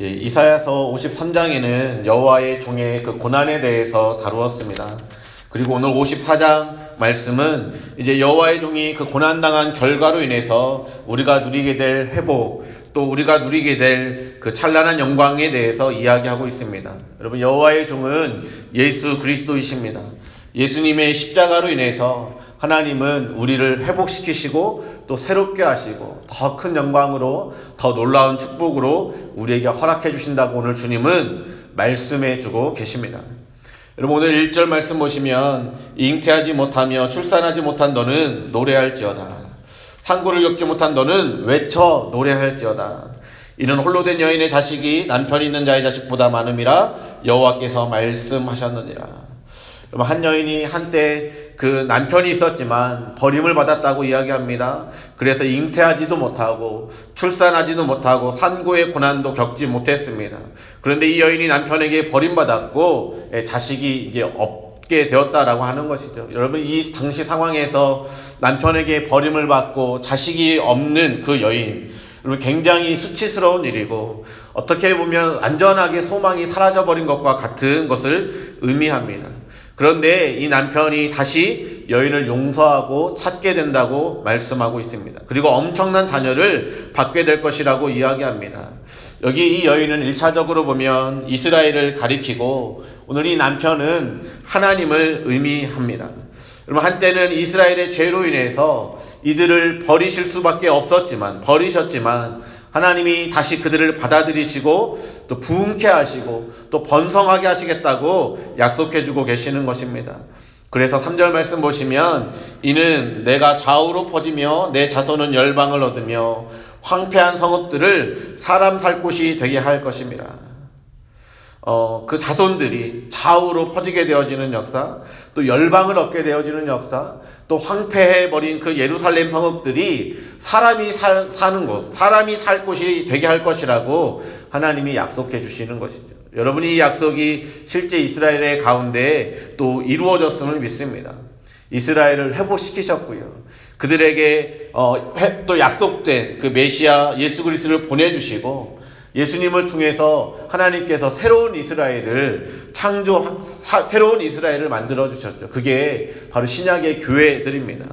예, 이사야서 53장에는 여호와의 종의 그 고난에 대해서 다루었습니다. 그리고 오늘 54장 말씀은 이제 여호와의 종이 그 고난 당한 결과로 인해서 우리가 누리게 될 회복 또 우리가 누리게 될 그 찬란한 영광에 대해서 이야기하고 있습니다. 여러분 여호와의 종은 예수 그리스도이십니다. 예수님의 십자가로 인해서 하나님은 우리를 회복시키시고 또 새롭게 하시고 더 큰 영광으로 더 놀라운 축복으로 우리에게 허락해 주신다고 오늘 주님은 말씀해 주고 계십니다. 여러분 오늘 1절 말씀 보시면 잉태하지 못하며 출산하지 못한 너는 노래할지어다. 상고를 겪지 못한 너는 외쳐 노래할지어다. 이는 홀로 된 여인의 자식이 남편 있는 자의 자식보다 많음이라 여호와께서 말씀하셨느니라. 한 여인이 한때 그 남편이 있었지만 버림을 받았다고 이야기합니다. 그래서 잉태하지도 못하고 출산하지도 못하고 산고의 고난도 겪지 못했습니다. 그런데 이 여인이 남편에게 버림받았고 예, 자식이 이제 없게 되었다라고 하는 것이죠. 여러분 이 당시 상황에서 남편에게 버림을 받고 자식이 없는 그 여인 여러분 굉장히 수치스러운 일이고 어떻게 보면 안전하게 소망이 사라져버린 것과 같은 것을 의미합니다. 그런데 이 남편이 다시 여인을 용서하고 찾게 된다고 말씀하고 있습니다. 그리고 엄청난 자녀를 받게 될 것이라고 이야기합니다. 여기 이 여인은 1차적으로 보면 이스라엘을 가리키고 오늘 이 남편은 하나님을 의미합니다. 여러분 한때는 이스라엘의 죄로 인해서 이들을 버리실 수밖에 없었지만 버리셨지만 하나님이 다시 그들을 받아들이시고 또 부흥케 하시고 또 번성하게 하시겠다고 약속해 주고 계시는 것입니다. 그래서 3절 말씀 보시면 이는 내가 좌우로 퍼지며 내 자손은 열방을 얻으며 황폐한 성읍들을 사람 살 곳이 되게 할 것입니다. 어, 그 자손들이 좌우로 퍼지게 되어지는 역사, 또 열방을 얻게 되어지는 역사, 또 황폐해버린 그 예루살렘 성읍들이 사람이 살, 사는 곳, 사람이 살 곳이 되게 할 것이라고 하나님이 약속해 주시는 것이죠. 여러분이 이 약속이 실제 이스라엘의 가운데 또 이루어졌음을 믿습니다. 이스라엘을 회복시키셨고요. 그들에게 어, 또 약속된 그 메시아 예수 그리스도를 보내주시고 예수님을 통해서 하나님께서 새로운 이스라엘을 창조, 새로운 이스라엘을 만들어 주셨죠. 그게 바로 신약의 교회들입니다.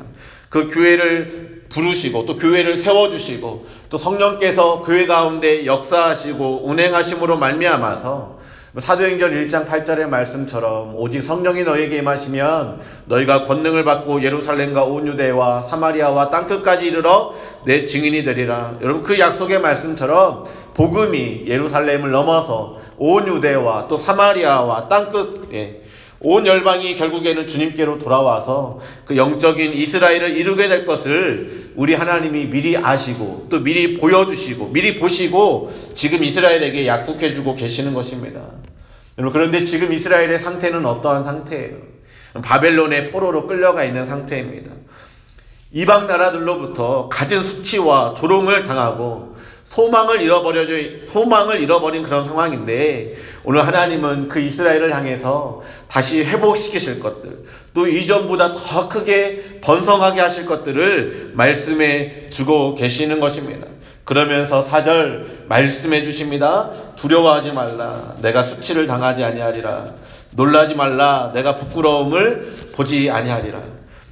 그 교회를 부르시고 또 교회를 세워 주시고 또 성령께서 교회 가운데 역사하시고 운행하심으로 말미암아서 사도행전 1장 8절의 말씀처럼 오직 성령이 너에게 임하시면 너희가 권능을 받고 예루살렘과 온 유대와 사마리아와 땅 끝까지 이르러 내 증인이 되리라. 여러분 그 약속의 말씀처럼 복음이 예루살렘을 넘어서 온 유대와 또 사마리아와 땅끝 예, 온 열방이 결국에는 주님께로 돌아와서 그 영적인 이스라엘을 이루게 될 것을 우리 하나님이 미리 아시고 또 미리 보여주시고 미리 보시고 지금 이스라엘에게 약속해주고 계시는 것입니다. 그런데 지금 이스라엘의 상태는 어떠한 상태예요? 바벨론의 포로로 끌려가 있는 상태입니다. 이방 나라들로부터 가진 수치와 조롱을 당하고 소망을 잃어버려져 소망을 잃어버린 그런 상황인데 오늘 하나님은 그 이스라엘을 향해서 다시 회복시키실 것들 또 이전보다 더 크게 번성하게 하실 것들을 말씀해 주고 계시는 것입니다. 그러면서 사절 말씀해 주십니다. 두려워하지 말라. 내가 수치를 당하지 아니하리라. 놀라지 말라. 내가 부끄러움을 보지 아니하리라.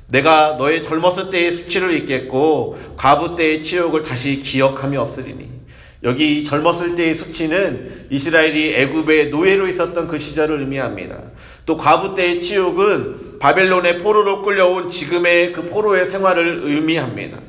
내가 너의 젊었을 때의 수치를 잊겠고 과부 때의 치욕을 다시 기억함이 없으리니 여기 젊었을 때의 수치는 이스라엘이 애굽의 노예로 있었던 그 시절을 의미합니다. 또 과부 때의 치욕은 바벨론의 포로로 끌려온 지금의 그 포로의 생활을 의미합니다.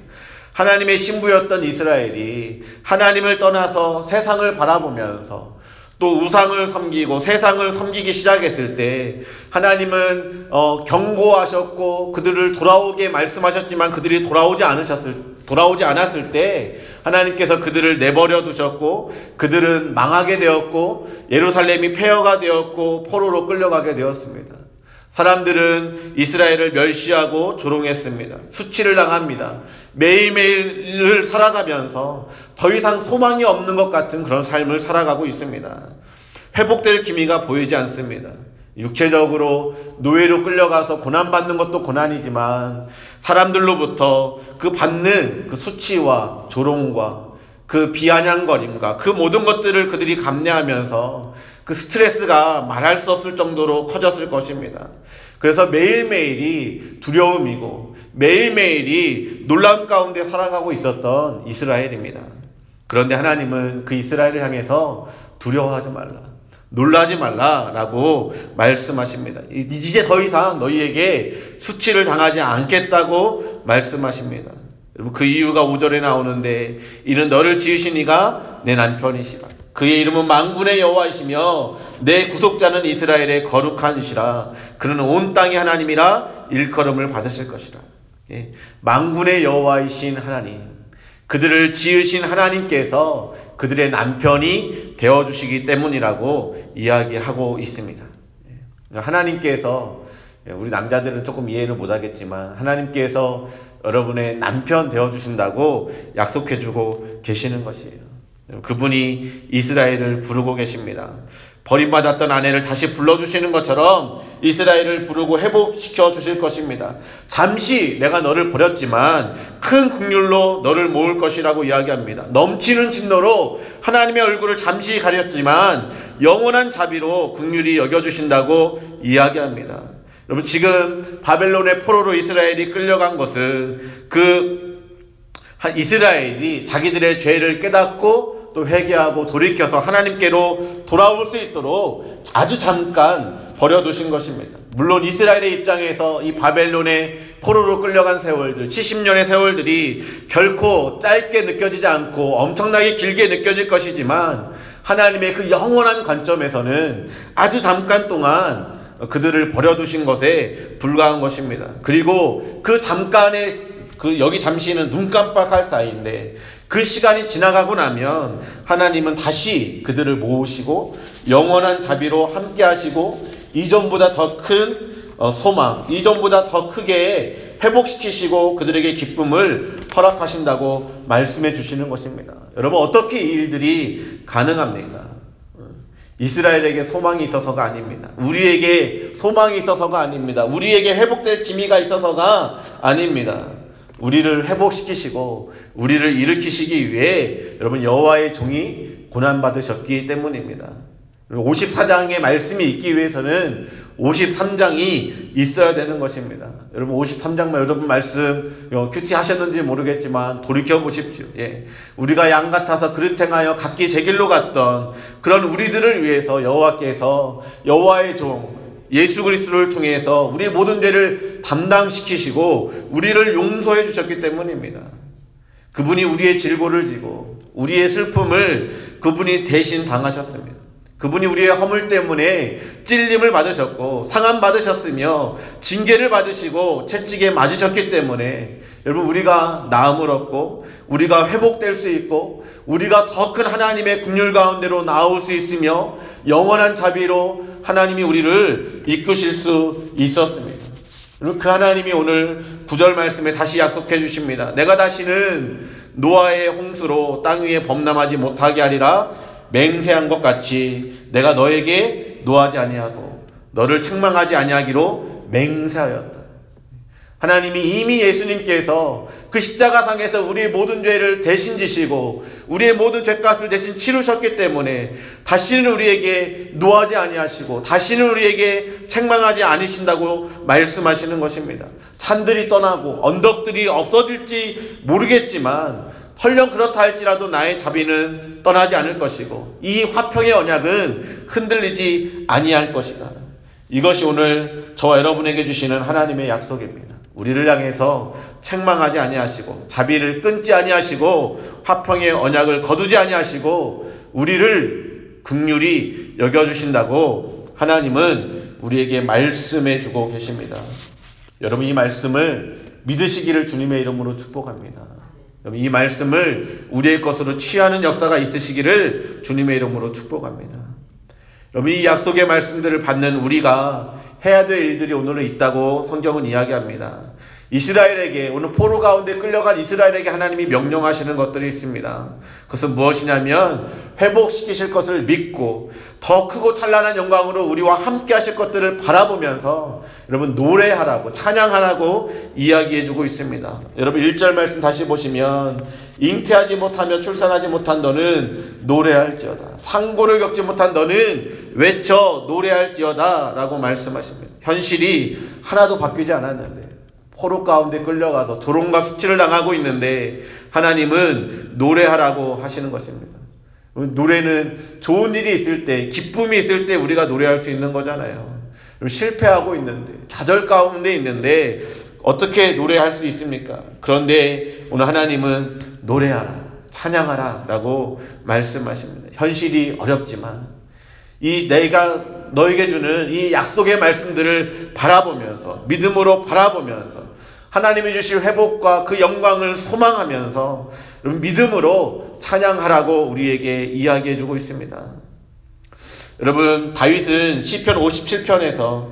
하나님의 신부였던 이스라엘이 하나님을 떠나서 세상을 바라보면서 또 우상을 섬기고 세상을 섬기기 시작했을 때 하나님은 어, 경고하셨고 그들을 돌아오게 말씀하셨지만 그들이 돌아오지 않으셨을 돌아오지 않았을 때 하나님께서 그들을 내버려 두셨고 그들은 망하게 되었고 예루살렘이 폐허가 되었고 포로로 끌려가게 되었습니다. 사람들은 이스라엘을 멸시하고 조롱했습니다. 수치를 당합니다. 매일매일을 살아가면서 더 이상 소망이 없는 것 같은 그런 삶을 살아가고 있습니다. 회복될 기미가 보이지 않습니다. 육체적으로 노예로 끌려가서 고난받는 것도 고난이지만 사람들로부터 그 받는 그 수치와 조롱과 그 비아냥거림과 그 모든 것들을 그들이 감내하면서 그 스트레스가 말할 수 없을 정도로 커졌을 것입니다. 그래서 매일매일이 두려움이고 매일매일이 놀람 가운데 살아가고 있었던 이스라엘입니다. 그런데 하나님은 그 이스라엘을 향해서 두려워하지 말라. 놀라지 말라라고 말씀하십니다. 이제 더 이상 너희에게 수치를 당하지 않겠다고 말씀하십니다. 여러분 그 이유가 5절에 나오는데 이는 너를 지으신 이가 내 남편이시라. 그의 이름은 망군의 여호와이시며 내 구속자는 이스라엘의 거룩한 이시라. 그는 온 땅의 하나님이라 일컬음을 받으실 것이라. 예, 망군의 여호와이신 하나님, 그들을 지으신 하나님께서 그들의 남편이 되어 주시기 때문이라고 이야기하고 있습니다. 예, 하나님께서 우리 남자들은 조금 이해를 못하겠지만 하나님께서 여러분의 남편 되어 주신다고 약속해 주고 계시는 것이에요. 그분이 이스라엘을 부르고 계십니다. 버림받았던 아내를 다시 불러주시는 것처럼 이스라엘을 부르고 회복시켜 주실 것입니다. 잠시 내가 너를 버렸지만 큰 국률로 너를 모을 것이라고 이야기합니다. 넘치는 진노로 하나님의 얼굴을 잠시 가렸지만 영원한 자비로 국률이 여겨주신다고 이야기합니다. 여러분 지금 바벨론의 포로로 이스라엘이 끌려간 것은 그 이스라엘이 자기들의 죄를 깨닫고 또 회개하고 돌이켜서 하나님께로 돌아올 수 있도록 아주 잠깐 버려두신 것입니다. 물론 이스라엘의 입장에서 이 바벨론의 포로로 끌려간 세월들, 70년의 세월들이 결코 짧게 느껴지지 않고 엄청나게 길게 느껴질 것이지만 하나님의 그 영원한 관점에서는 아주 잠깐 동안 그들을 버려두신 것에 불과한 것입니다. 그리고 그 잠깐의 그 여기 잠시는 눈 깜빡할 사이인데 그 시간이 지나가고 나면 하나님은 다시 그들을 모으시고 영원한 자비로 함께 하시고 이전보다 더큰 어, 소망, 이전보다 더 크게 회복시키시고 그들에게 기쁨을 허락하신다고 말씀해 주시는 것입니다. 여러분 어떻게 이 일들이 가능합니까? 이스라엘에게 소망이 있어서가 아닙니다. 우리에게 소망이 있어서가 아닙니다. 우리에게 회복될 기미가 있어서가 아닙니다. 우리를 회복시키시고 우리를 일으키시기 위해 여러분 여호와의 종이 고난 받으셨기 때문입니다. 54장의 말씀이 있기 위해서는 53장이 있어야 되는 것입니다. 여러분 53장만 여러분 말씀 큐티 하셨는지 모르겠지만 돌이켜 보십시오. 예. 우리가 양 같아서 그릇 행하여 각기 제 길로 갔던 그런 우리들을 위해서 여호와께서 여호와의 종 예수 그리스도를 통해서 우리 모든 죄를 담당시키시고 우리를 용서해 주셨기 때문입니다. 그분이 우리의 질고를 지고 우리의 슬픔을 그분이 대신 당하셨습니다. 그분이 우리의 허물 때문에 찔림을 받으셨고 상함 받으셨으며 징계를 받으시고 채찍에 맞으셨기 때문에 여러분 우리가 나음을 얻고 우리가 회복될 수 있고 우리가 더 큰 하나님의 국률 가운데로 나올 수 있으며 영원한 자비로 하나님이 우리를 이끄실 수 있었습니다. 그 하나님이 오늘 구절 말씀에 다시 약속해 주십니다. 내가 다시는 노아의 홍수로 땅 위에 범람하지 못하게 하리라 맹세한 것 같이 내가 너에게 노하지 아니하고 너를 책망하지 아니하기로 맹세하였다. 하나님이 이미 예수님께서 그 십자가상에서 우리의 모든 죄를 대신 지시고 우리의 모든 죄값을 대신 치르셨기 때문에 다시는 우리에게 노하지 아니하시고 다시는 우리에게 책망하지 않으신다고 말씀하시는 것입니다. 산들이 떠나고 언덕들이 없어질지 모르겠지만 설령 그렇다 할지라도 나의 자비는 떠나지 않을 것이고 이 화평의 언약은 흔들리지 아니할 것이다. 이것이 오늘 저와 여러분에게 주시는 하나님의 약속입니다. 우리를 향해서 책망하지 아니하시고 자비를 끊지 아니하시고 화평의 언약을 거두지 아니하시고 우리를 극률이 여겨 주신다고 하나님은 우리에게 말씀해 주고 계십니다. 여러분 이 말씀을 믿으시기를 주님의 이름으로 축복합니다. 여러분 이 말씀을 우리의 것으로 취하는 역사가 있으시기를 주님의 이름으로 축복합니다. 여러분 이 약속의 말씀들을 받는 우리가 해야 될 일들이 오늘은 있다고 성경은 이야기합니다. 이스라엘에게 오늘 포로 가운데 끌려간 이스라엘에게 하나님이 명령하시는 것들이 있습니다. 그것은 무엇이냐면 회복시키실 것을 믿고 더 크고 찬란한 영광으로 우리와 함께 하실 것들을 바라보면서 여러분 노래하라고 찬양하라고 이야기해 주고 있습니다. 여러분 1절 말씀 다시 보시면 잉태하지 못하며 출산하지 못한 너는 노래할지어다. 상고를 겪지 못한 너는 외쳐 노래할지어다. 라고 말씀하십니다. 현실이 하나도 바뀌지 않았는데, 포로 가운데 끌려가서 조롱과 수치를 당하고 있는데, 하나님은 노래하라고 하시는 것입니다. 노래는 좋은 일이 있을 때, 기쁨이 있을 때 우리가 노래할 수 있는 거잖아요. 실패하고 있는데, 좌절 가운데 있는데, 어떻게 노래할 수 있습니까? 그런데 오늘 하나님은 노래하라, 찬양하라 라고 말씀하십니다. 현실이 어렵지만, 이 내가 너에게 주는 이 약속의 말씀들을 바라보면서, 믿음으로 바라보면서, 하나님이 주실 회복과 그 영광을 소망하면서, 믿음으로 찬양하라고 우리에게 이야기해 주고 있습니다. 여러분, 다윗은 시편 57편에서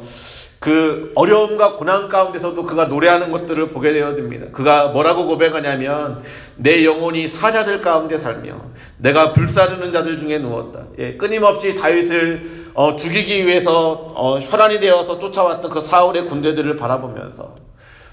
그 어려움과 고난 가운데서도 그가 노래하는 것들을 보게 되어집니다. 그가 뭐라고 고백하냐면 내 영혼이 사자들 가운데 살며 내가 불사르는 자들 중에 누웠다. 예, 끊임없이 다윗을 어, 죽이기 위해서 어, 혈안이 되어서 쫓아왔던 그 사울의 군대들을 바라보면서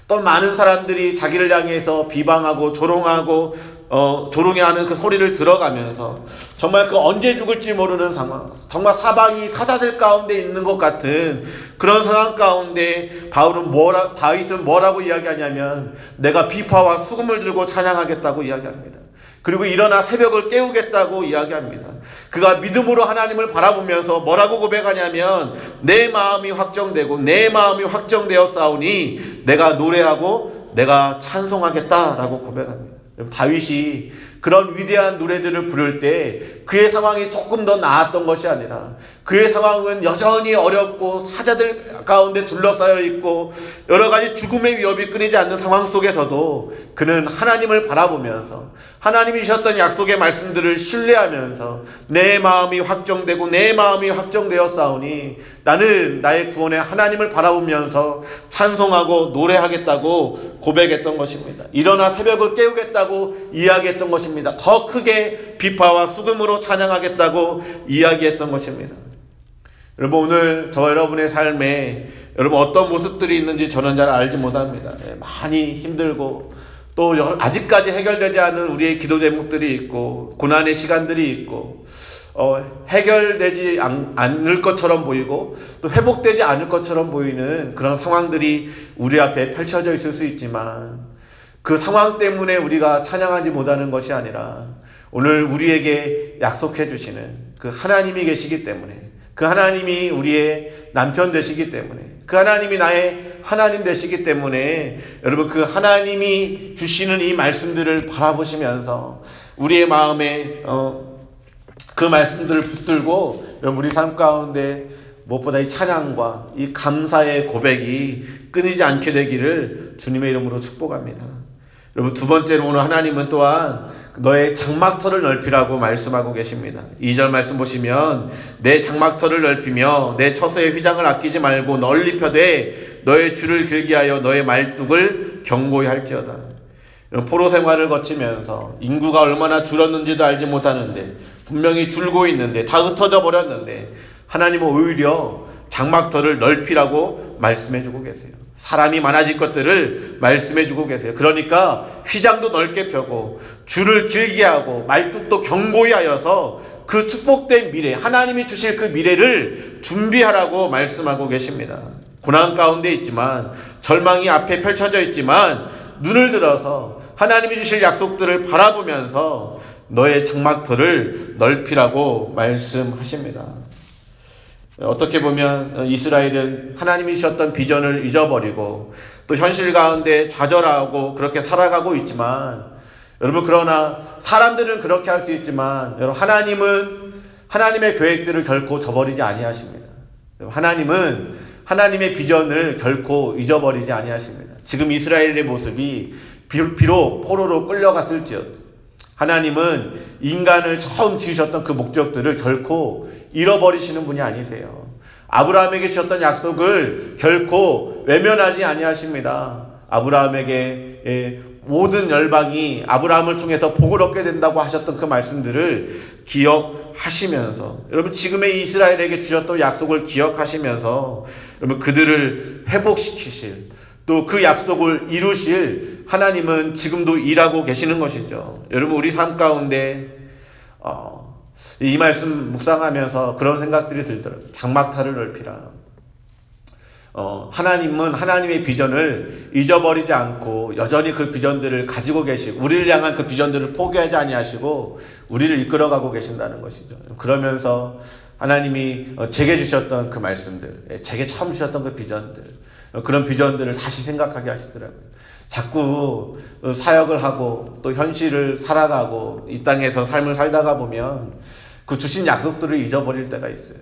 또 많은 사람들이 자기를 향해서 비방하고 조롱하고 어, 조롱해하는 그 소리를 들어가면서 정말 그 언제 죽을지 모르는 상황, 정말 사방이 사자들 가운데 있는 것 같은 그런 상황 가운데 바울은 뭐라, 다윗은 뭐라고 이야기하냐면 내가 비파와 수금을 들고 찬양하겠다고 이야기합니다. 그리고 일어나 새벽을 깨우겠다고 이야기합니다. 그가 믿음으로 하나님을 바라보면서 뭐라고 고백하냐면 내 마음이 확정되고 내 마음이 확정되어 싸우니 내가 노래하고 내가 찬송하겠다라고 고백합니다. 다윗이 그런 위대한 노래들을 부를 때 그의 상황이 조금 더 나았던 것이 아니라 그의 상황은 여전히 어렵고 사자들 가운데 둘러싸여 있고 여러 가지 죽음의 위협이 끊이지 않는 상황 속에서도 그는 하나님을 바라보면서 하나님이 주셨던 약속의 말씀들을 신뢰하면서 내 마음이 확정되고 내 마음이 확정되어 싸우니 나는 나의 구원의 하나님을 바라보면서 찬송하고 노래하겠다고 고백했던 것입니다. 일어나 새벽을 깨우겠다고 이야기했던 것입니다. 더 크게 비파와 수금으로 찬양하겠다고 이야기했던 것입니다. 여러분 오늘 저 여러분의 삶에 여러분 어떤 모습들이 있는지 저는 잘 알지 못합니다. 네, 많이 힘들고 또 아직까지 해결되지 않은 우리의 기도 제목들이 있고 고난의 시간들이 있고 어, 해결되지 않, 않을 것처럼 보이고 또 회복되지 않을 것처럼 보이는 그런 상황들이 우리 앞에 펼쳐져 있을 수 있지만 그 상황 때문에 우리가 찬양하지 못하는 것이 아니라 오늘 우리에게 약속해 주시는 그 하나님이 계시기 때문에 그 하나님이 우리의 남편 되시기 때문에 그 하나님이 나의 하나님 되시기 때문에 여러분 그 하나님이 주시는 이 말씀들을 바라보시면서 우리의 마음에 어, 그 말씀들을 붙들고 우리 삶 가운데 무엇보다 이 찬양과 이 감사의 고백이 끊이지 않게 되기를 주님의 이름으로 축복합니다. 여러분 두 번째로 오늘 하나님은 또한 너의 장막터를 넓히라고 말씀하고 계십니다. 2절 말씀 보시면 내 장막터를 넓히며 내 처소의 휘장을 아끼지 말고 널리 펴되 너의 줄을 길게 하여 너의 말뚝을 경고히 할지어다. 포로 생활을 거치면서 인구가 얼마나 줄었는지도 알지 못하는데 분명히 줄고 있는데 다 흩어져 버렸는데 하나님은 오히려 장막터를 넓히라고 말씀해 주고 계세요. 사람이 많아질 것들을 말씀해 주고 계세요. 그러니까 휘장도 넓게 펴고 줄을 길게 하고 말뚝도 경고히 하여서 그 축복된 미래, 하나님이 주실 그 미래를 준비하라고 말씀하고 계십니다. 고난 가운데 있지만 절망이 앞에 펼쳐져 있지만 눈을 들어서 하나님이 주실 약속들을 바라보면서 너의 장막터를 넓히라고 말씀하십니다. 어떻게 보면 이스라엘은 하나님이 주셨던 비전을 잊어버리고 또 현실 가운데 좌절하고 그렇게 살아가고 있지만 여러분 그러나 사람들은 그렇게 할 수 있지만 여러분 하나님은 하나님의 계획들을 결코 저버리지 아니하십니다. 하나님은 하나님의 비전을 결코 잊어버리지 아니하십니다. 지금 이스라엘의 모습이 비록 포로로 끌려갔을지어도 하나님은 인간을 처음 지으셨던 그 목적들을 결코 잃어버리시는 분이 아니세요. 아브라함에게 주셨던 약속을 결코 외면하지 아니하십니다. 아브라함에게 예, 모든 열방이 아브라함을 통해서 복을 얻게 된다고 하셨던 그 말씀들을 기억하시면서 여러분 지금의 이스라엘에게 주셨던 약속을 기억하시면서 여러분 그들을 회복시키실 또 그 약속을 이루실 하나님은 지금도 일하고 계시는 것이죠. 여러분 우리 삶 가운데 어, 이 말씀 묵상하면서 그런 생각들이 들더라고요. 장막타를 넓히라. 어, 하나님은 하나님의 비전을 잊어버리지 않고 여전히 그 비전들을 가지고 계시고 우리를 향한 그 비전들을 포기하지 아니하시고 우리를 이끌어가고 계신다는 것이죠. 그러면서 하나님이 어, 제게 주셨던 그 말씀들, 예, 제게 처음 주셨던 그 비전들, 어, 그런 비전들을 다시 생각하게 하시더라고요. 자꾸 어, 사역을 하고 또 현실을 살아가고 이 땅에서 삶을 살다가 보면 그 주신 약속들을 잊어버릴 때가 있어요.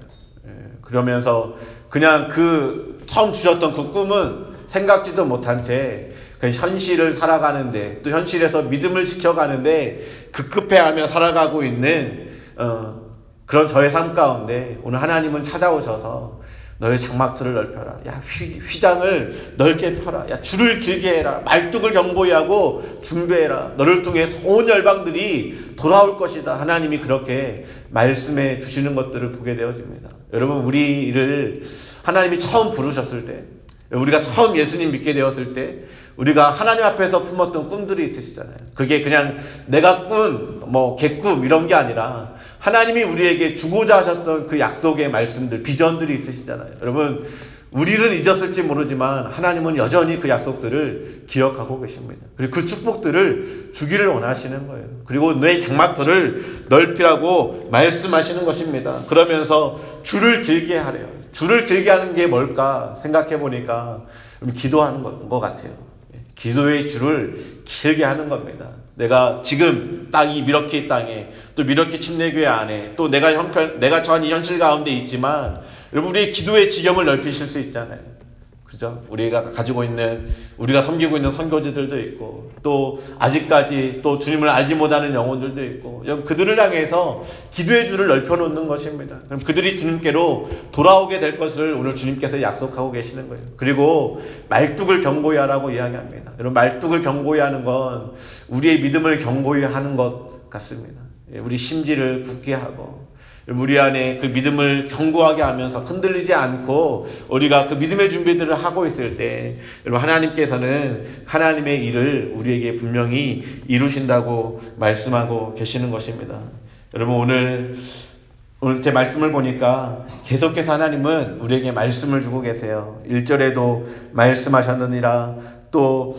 예, 그러면서 그냥 그 처음 주셨던 그 꿈은 생각지도 못한 채 현실을 살아가는데 또 현실에서 믿음을 지켜가는데 급급해하며 살아가고 있는 어, 그런 저의 삶 가운데 오늘 하나님은 찾아오셔서 너의 장막틀을 넓혀라. 야, 휘, 장을 넓게 펴라. 야, 줄을 길게 해라. 말뚝을 경고히 하고 준비해라. 너를 통해 온 열방들이 돌아올 것이다. 하나님이 그렇게 말씀해 주시는 것들을 보게 되어집니다. 여러분, 우리를 하나님이 처음 부르셨을 때, 우리가 처음 예수님 믿게 되었을 때, 우리가 하나님 앞에서 품었던 꿈들이 있으시잖아요. 그게 그냥 내가 꾼, 뭐, 개꿈, 이런 게 아니라, 하나님이 우리에게 주고자 하셨던 그 약속의 말씀들, 비전들이 있으시잖아요. 여러분, 우리는 잊었을지 모르지만 하나님은 여전히 그 약속들을 기억하고 계십니다. 그리고 그 축복들을 주기를 원하시는 거예요. 그리고 내 장막터를 넓히라고 말씀하시는 것입니다. 그러면서 줄을 길게 하래요. 줄을 길게 하는 게 뭘까 생각해 보니까 기도하는 것 같아요. 기도의 줄을 길게 하는 겁니다. 내가 지금 딱 이 미러키 땅에 또 미러키 침례교회 안에 또 내가 형편 내가 처한 이 현실 가운데 있지만 여러분 우리의 기도의 지경을 넓히실 수 있잖아요. 그죠? 우리가 가지고 있는 우리가 섬기고 있는 선교지들도 있고 또 아직까지 또 주님을 알지 못하는 영혼들도 있고 그들을 향해서 기도의 줄을 넓혀 놓는 것입니다. 그럼 그들이 주님께로 돌아오게 될 것을 오늘 주님께서 약속하고 계시는 거예요. 그리고 말뚝을 경고히 하라고 이야기합니다. 여러분 말뚝을 경고히 하는 건 우리의 믿음을 경고히 하는 것 같습니다. 예, 우리 심지를 굳게 하고 우리 안에 그 믿음을 견고하게 하면서 흔들리지 않고 우리가 그 믿음의 준비들을 하고 있을 때 여러분 하나님께서는 하나님의 일을 우리에게 분명히 이루신다고 말씀하고 계시는 것입니다. 여러분 오늘 오늘 제 말씀을 보니까 계속해서 하나님은 우리에게 말씀을 주고 계세요. 1절에도 말씀하셨느니라 또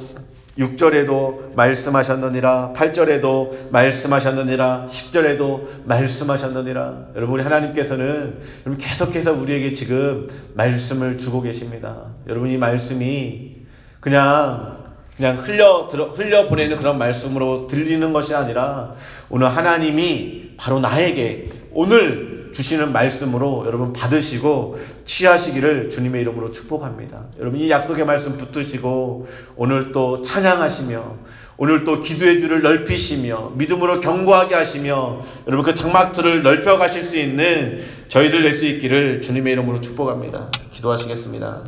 6절에도 말씀하셨느니라, 8절에도 말씀하셨느니라, 10절에도 말씀하셨느니라. 여러분, 우리 하나님께서는 계속해서 우리에게 지금 말씀을 주고 계십니다. 여러분, 이 말씀이 그냥 그냥 흘려 들어, 흘려 보내는 그런 말씀으로 들리는 것이 아니라 오늘 하나님이 바로 나에게 오늘 주시는 말씀으로 여러분 받으시고 취하시기를 주님의 이름으로 축복합니다. 여러분 이 약속의 말씀 붙드시고 오늘 또 찬양하시며 오늘 또 기도의 줄을 넓히시며 믿음으로 경고하게 하시며 여러분 그 장막들을 넓혀 가실 수 있는 저희들 될 수 있기를 주님의 이름으로 축복합니다. 기도하시겠습니다.